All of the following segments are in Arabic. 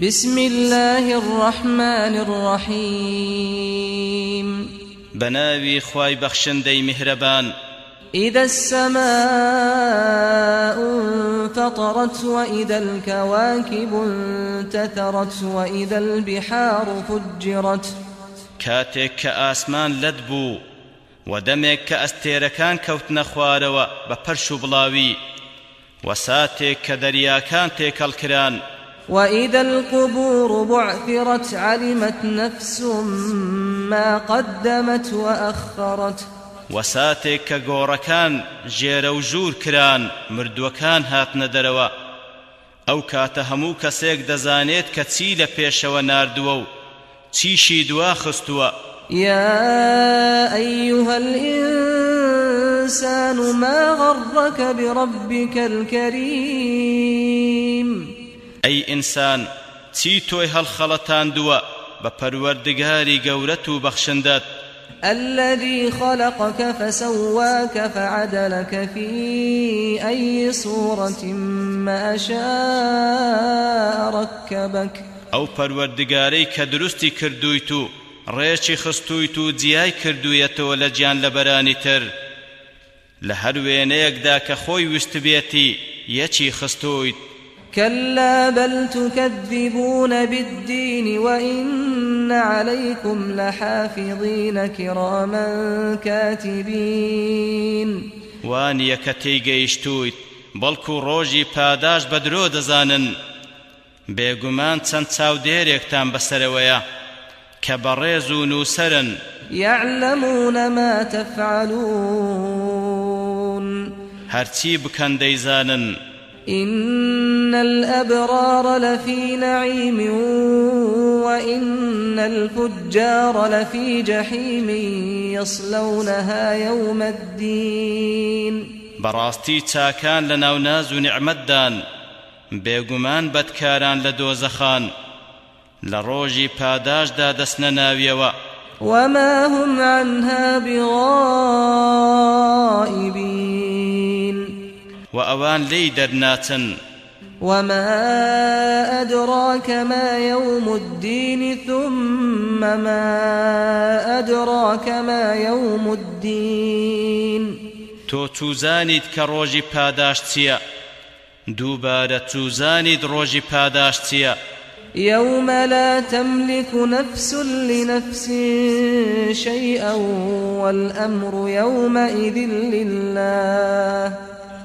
بسم الله الرحمن الرحيم. بناوي خواي بخشندي مهربان إذا السماء انفطرت وإذا الكواكب انتثرت وإذا البحار فجرت. كاتك كآسمان لدبو ودمك كأستيركان كوتنا خواروا بپرشو بلاوي وساتك كدرياكان تيكال كران وإذا القبور بعثرت علمت نفس ما قدمت وأخرت. وساتێک کە گۆڕەکان ژێرە و ژوور کران مردووەکان هاتنە دەرەوە ئەو کاتە هەموو کەسێک دەزانێت کە چی لە پێشەوە ناردووە و چیشی دوا خستووە يا أيها الإنسان ما غرك بربك الكريم؟ ئەی ئینسان چی تۆی هەڵخەڵەتاندووە بە پەروەردگاری گەورەت و بەخشندت الذي خلقك فسواك فعدلك في أي صورة ما شاء ركبك. ئەو پەروەردگارەی کە دروستی کردوویت و ڕێکی خستوویت و جیای کردوویتەوە لە گیانلەبەرانی تر. لهر وينيك داك خوي وستبيتي يچي خستويت كلا بل تكذبون بالدين وإن عليكم لحافظين كراما كاتبين. وانیە کە تێیگەیشتویت بەڵکو ڕۆژی پاداش بە درۆ دەزانن. بێگومان چەند چاودێرێکتان بەسەرەوەیە کە بەڕێز و يعلمون ما تفعلون. هەرچی بکەن دەیزانن. إن الأبرار لفي نعيم وإن الفجار لفي جحيم يصلونها يوم الدين. بەڕاستی چاکان لە ناو ناز و نیعمەتدان بێگومان بەدکاران لە دۆزەخان لە ڕۆژی پاداشدا دەستنە ناویەوە وما هم عنها بغائبين وأوان لي درناتن. وما أدراك ما يوم الدين ثم ما أدراك ما يوم الدين. تۆ چوزانیت کە ڕۆژی پاداش چییە؟ دووبارە چوزانیت ڕۆژی پاداش چییە؟ يوم لا تملك نفس لنفس شيئا والأمر يومئذ لله.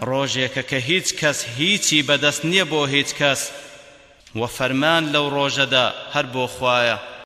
ڕۆژێکە کە هیچ کەس هیچی بەدەست نییە بۆ هیچ کەس. و فەرمان لەو ڕۆژەدا هەر بۆ خوایە.